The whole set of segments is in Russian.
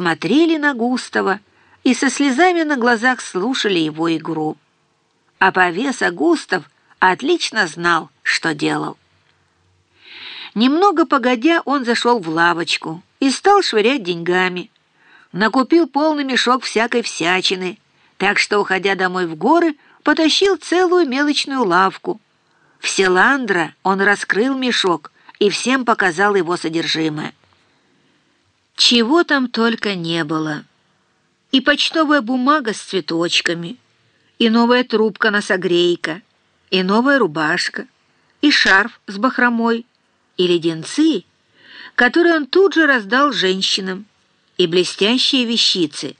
смотрели на Густава и со слезами на глазах слушали его игру. А повеса Густав отлично знал, что делал. Немного погодя, он зашел в лавочку и стал швырять деньгами. Накупил полный мешок всякой всячины, так что, уходя домой в горы, потащил целую мелочную лавку. В Селандра он раскрыл мешок и всем показал его содержимое. Чего там только не было. И почтовая бумага с цветочками, и новая трубка-носогрейка, и новая рубашка, и шарф с бахромой, и леденцы, которые он тут же раздал женщинам, и блестящие вещицы,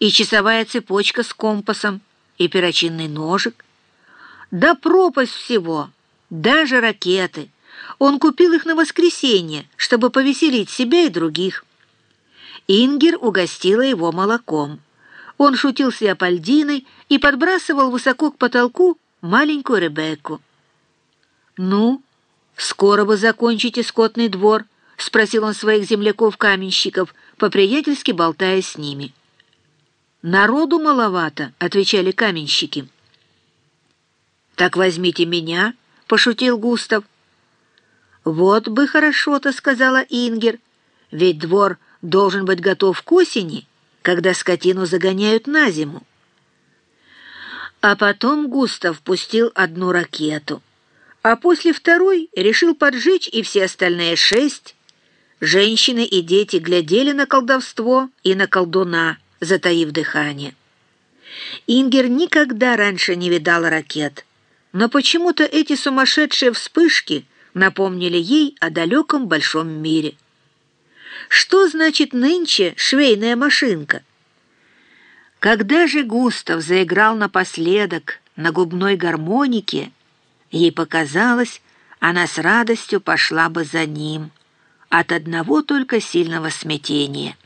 и часовая цепочка с компасом, и перочинный ножик. Да пропасть всего, даже ракеты. Он купил их на воскресенье, чтобы повеселить себя и других. Ингер угостила его молоком. Он шутил с Леопольдиной и подбрасывал высоко к потолку маленькую Ребекку. «Ну, скоро вы закончите скотный двор?» — спросил он своих земляков-каменщиков, по-приятельски болтая с ними. «Народу маловато», — отвечали каменщики. «Так возьмите меня», — пошутил Густав. «Вот бы хорошо-то», — сказала Ингер, — «ведь двор должен быть готов к осени, когда скотину загоняют на зиму». А потом Густав пустил одну ракету, а после второй решил поджечь и все остальные шесть. Женщины и дети глядели на колдовство и на колдуна, затаив дыхание. Ингер никогда раньше не видала ракет, но почему-то эти сумасшедшие вспышки напомнили ей о далеком большом мире. Что значит нынче швейная машинка? Когда же Густав заиграл напоследок на губной гармонике, ей показалось, она с радостью пошла бы за ним от одного только сильного смятения.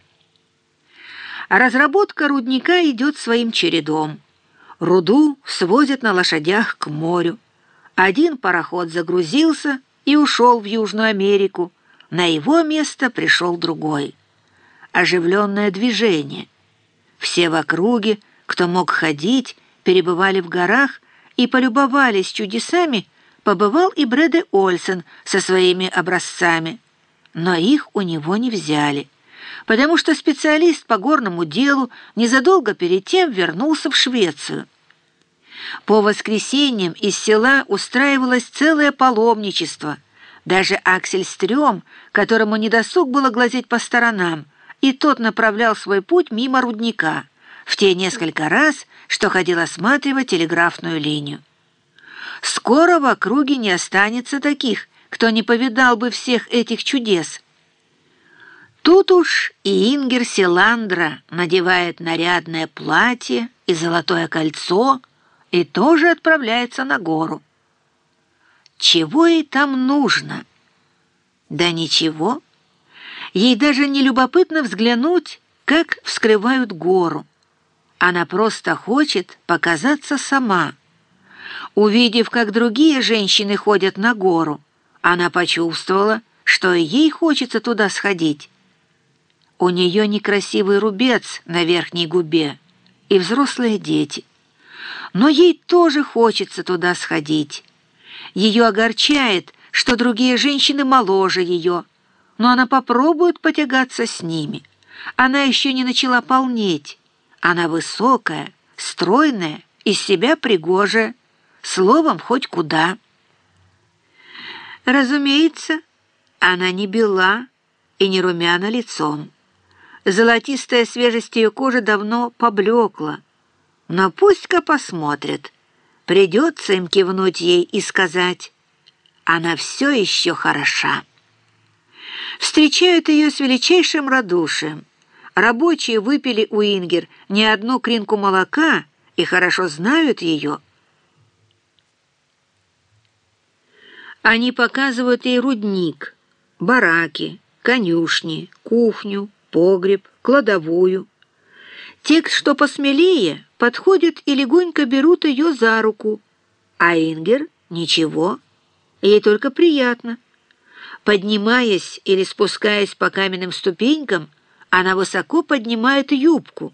Разработка рудника идет своим чередом. Руду свозят на лошадях к морю. Один пароход загрузился и ушел в Южную Америку. На его место пришел другой. Оживленное движение. Все в округе, кто мог ходить, перебывали в горах и полюбовались чудесами, побывал и Брэде Ольсен со своими образцами. Но их у него не взяли потому что специалист по горному делу незадолго перед тем вернулся в Швецию. По воскресеньям из села устраивалось целое паломничество. Даже Аксель Стрём, которому недосуг было глазеть по сторонам, и тот направлял свой путь мимо рудника, в те несколько раз, что ходил осматривать телеграфную линию. Скоро в округе не останется таких, кто не повидал бы всех этих чудес – Тут уж и Ингер Селандра надевает нарядное платье и золотое кольцо и тоже отправляется на гору. Чего ей там нужно? Да ничего. Ей даже не любопытно взглянуть, как вскрывают гору. Она просто хочет показаться сама. Увидев, как другие женщины ходят на гору, она почувствовала, что ей хочется туда сходить. У нее некрасивый рубец на верхней губе и взрослые дети. Но ей тоже хочется туда сходить. Ее огорчает, что другие женщины моложе ее, но она попробует потягаться с ними. Она еще не начала полнеть. Она высокая, стройная, из себя пригожая, словом, хоть куда. Разумеется, она не бела и не румяна лицом. Золотистая свежесть ее кожи давно поблекла. Но пусть-ка посмотрят. Придется им кивнуть ей и сказать, она все еще хороша. Встречают ее с величайшим радушием. Рабочие выпили у Ингер не одну кринку молока и хорошо знают ее. Они показывают ей рудник, бараки, конюшни, кухню, погреб, кладовую. Те, что посмелее, подходят и легонько берут ее за руку, а Ингер — ничего, ей только приятно. Поднимаясь или спускаясь по каменным ступенькам, Она высоко поднимает юбку,